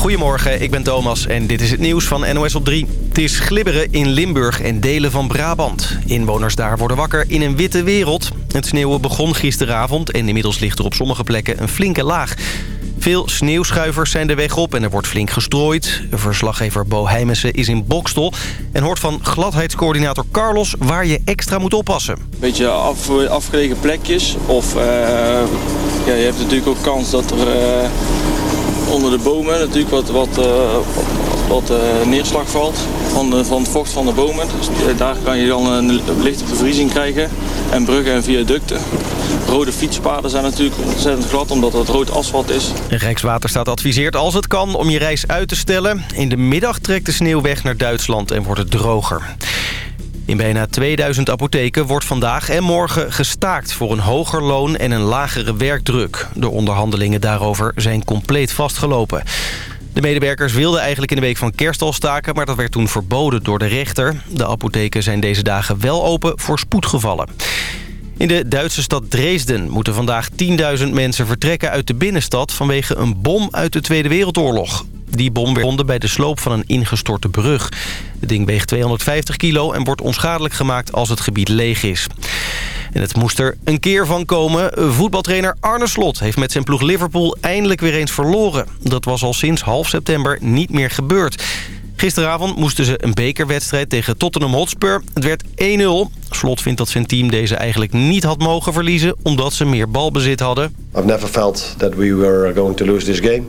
Goedemorgen, ik ben Thomas en dit is het nieuws van NOS op 3. Het is glibberen in Limburg en delen van Brabant. Inwoners daar worden wakker in een witte wereld. Het sneeuwen begon gisteravond en inmiddels ligt er op sommige plekken een flinke laag. Veel sneeuwschuivers zijn de weg op en er wordt flink gestrooid. Verslaggever Bo Heijmensen is in Bokstel en hoort van gladheidscoördinator Carlos waar je extra moet oppassen. Beetje af, afgelegen plekjes of uh, ja, je hebt natuurlijk ook kans dat er uh, onder de bomen natuurlijk wat, wat, uh, wat neerslag valt van, van het vocht van de bomen. Dus daar kan je dan een lichte bevriezing krijgen en bruggen en viaducten. Rode fietspaden zijn natuurlijk ontzettend glad omdat het rood asfalt is. Rijkswaterstaat adviseert als het kan om je reis uit te stellen. In de middag trekt de sneeuw weg naar Duitsland en wordt het droger. In bijna 2000 apotheken wordt vandaag en morgen gestaakt voor een hoger loon en een lagere werkdruk. De onderhandelingen daarover zijn compleet vastgelopen. De medewerkers wilden eigenlijk in de week van kerst al staken... maar dat werd toen verboden door de rechter. De apotheken zijn deze dagen wel open voor spoedgevallen. In de Duitse stad Dresden moeten vandaag 10.000 mensen vertrekken uit de binnenstad... vanwege een bom uit de Tweede Wereldoorlog. Die bom werd bij de sloop van een ingestorte brug. Het ding weegt 250 kilo en wordt onschadelijk gemaakt als het gebied leeg is. En het moest er een keer van komen. Voetbaltrainer Arne Slot heeft met zijn ploeg Liverpool eindelijk weer eens verloren. Dat was al sinds half september niet meer gebeurd. Gisteravond moesten ze een bekerwedstrijd tegen Tottenham Hotspur. Het werd 1-0. Slot vindt dat zijn team deze eigenlijk niet had mogen verliezen... omdat ze meer balbezit hadden. I've never felt that we were going to lose this game.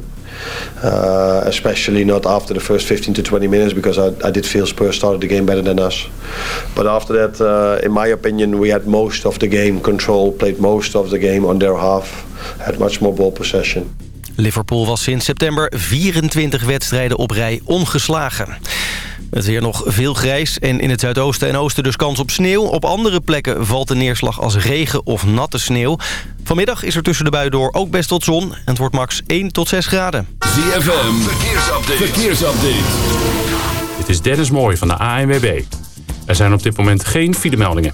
Uh, especially not after the first 15 to 20 minutes because I, I did feel Spurs started the game better than us. But after that, uh, in my opinion, we had most of the game control, played most of the game on their half, had much more ball possession. Liverpool was sinds september 24 wedstrijden op rij ongeslagen. Het weer nog veel grijs en in het zuidoosten en oosten dus kans op sneeuw. Op andere plekken valt de neerslag als regen of natte sneeuw. Vanmiddag is er tussen de buien door ook best tot zon. En het wordt max 1 tot 6 graden. ZFM, verkeersupdate. verkeersupdate. Dit is Dennis Mooij van de ANWB. Er zijn op dit moment geen filemeldingen.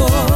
mejor.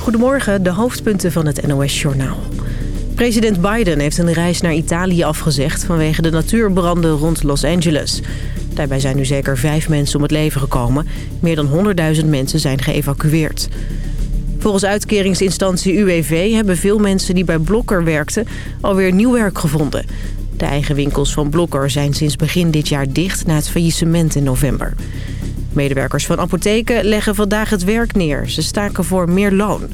Goedemorgen, de hoofdpunten van het NOS-journaal. President Biden heeft een reis naar Italië afgezegd... vanwege de natuurbranden rond Los Angeles. Daarbij zijn nu zeker vijf mensen om het leven gekomen. Meer dan 100.000 mensen zijn geëvacueerd. Volgens uitkeringsinstantie UWV hebben veel mensen die bij Blokker werkten... alweer nieuw werk gevonden. De eigen winkels van Blokker zijn sinds begin dit jaar dicht... na het faillissement in november. Medewerkers van apotheken leggen vandaag het werk neer. Ze staken voor meer loon.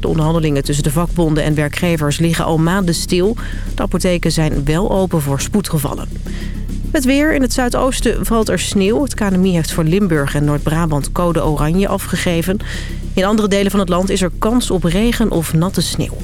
De onderhandelingen tussen de vakbonden en werkgevers liggen al maanden stil. De apotheken zijn wel open voor spoedgevallen. Het weer. In het zuidoosten valt er sneeuw. Het KNMI heeft voor Limburg en Noord-Brabant code oranje afgegeven. In andere delen van het land is er kans op regen of natte sneeuw.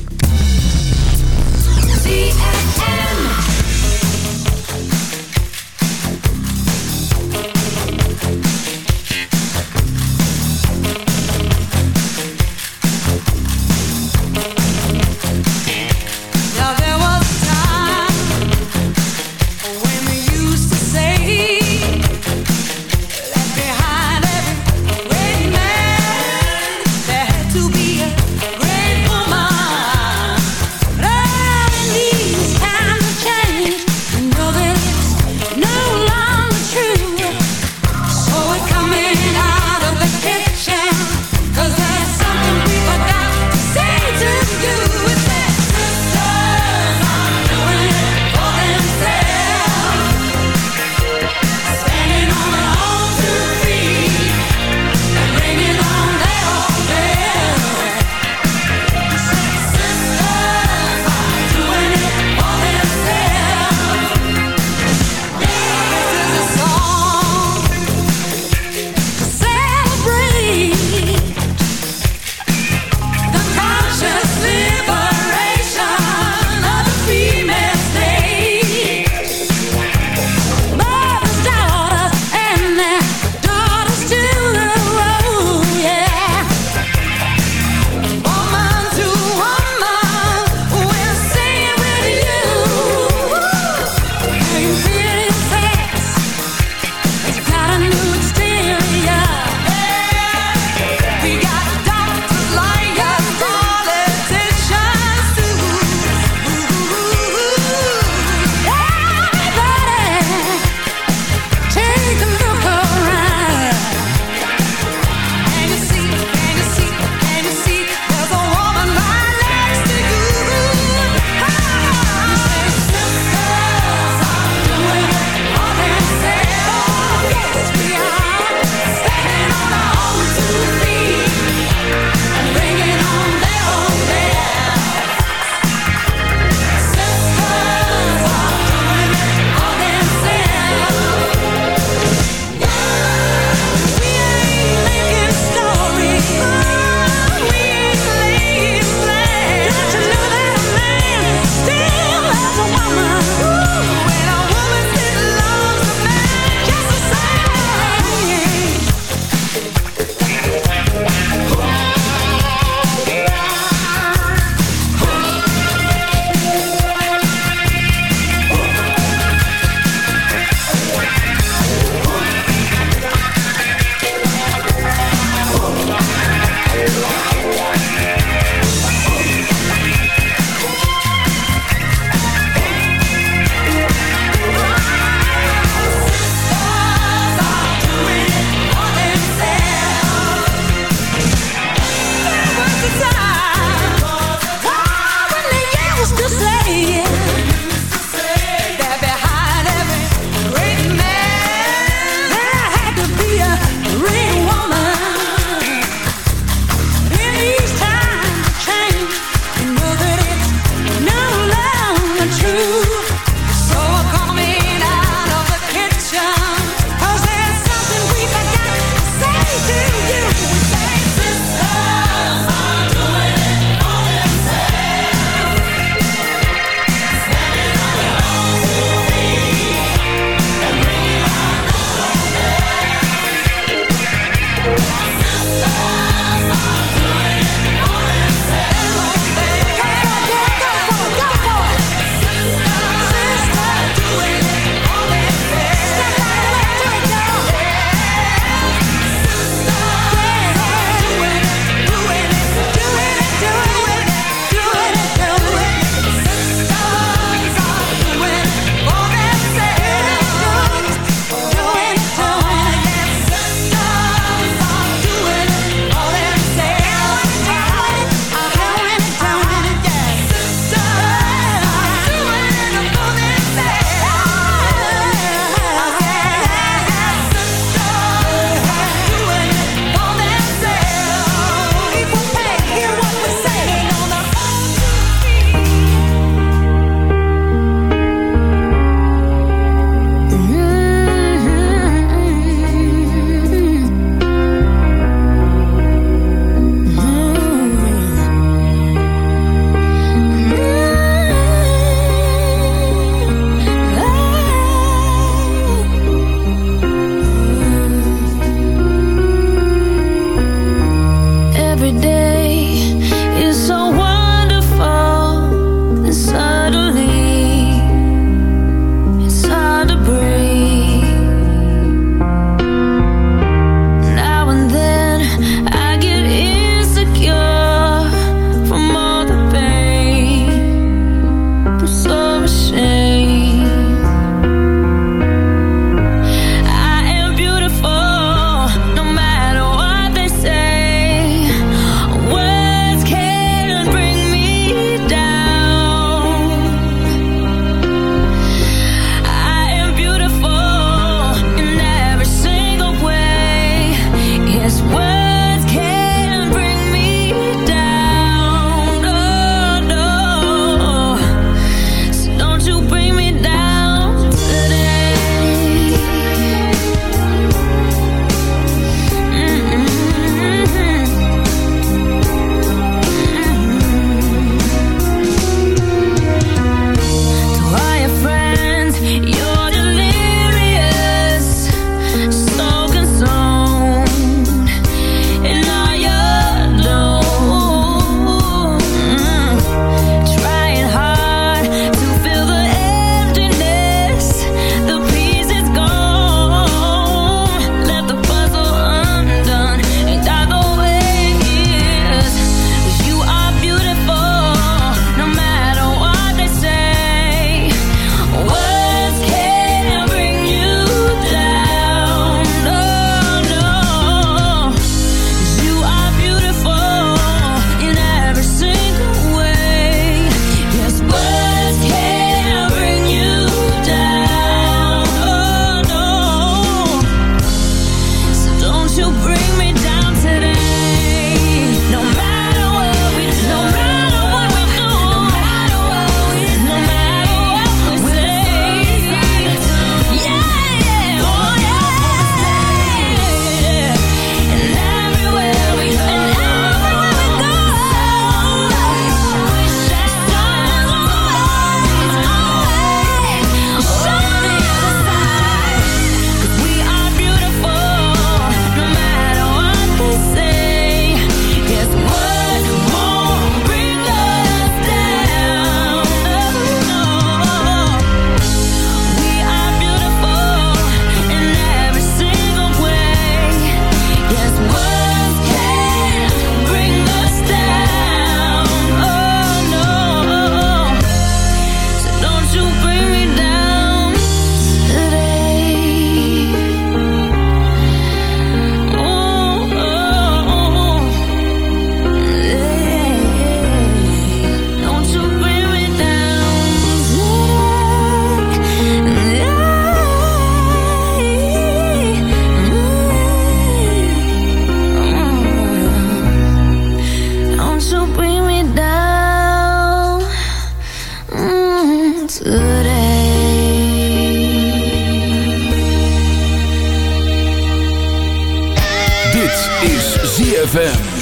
ZFM.